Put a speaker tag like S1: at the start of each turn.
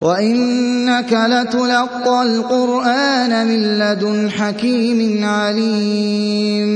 S1: وَإِنَّكَ لَتُلَقَّى الْقُرْآنَ مِن لَّدُنْ حَكِيمٍ عَلِيمٍ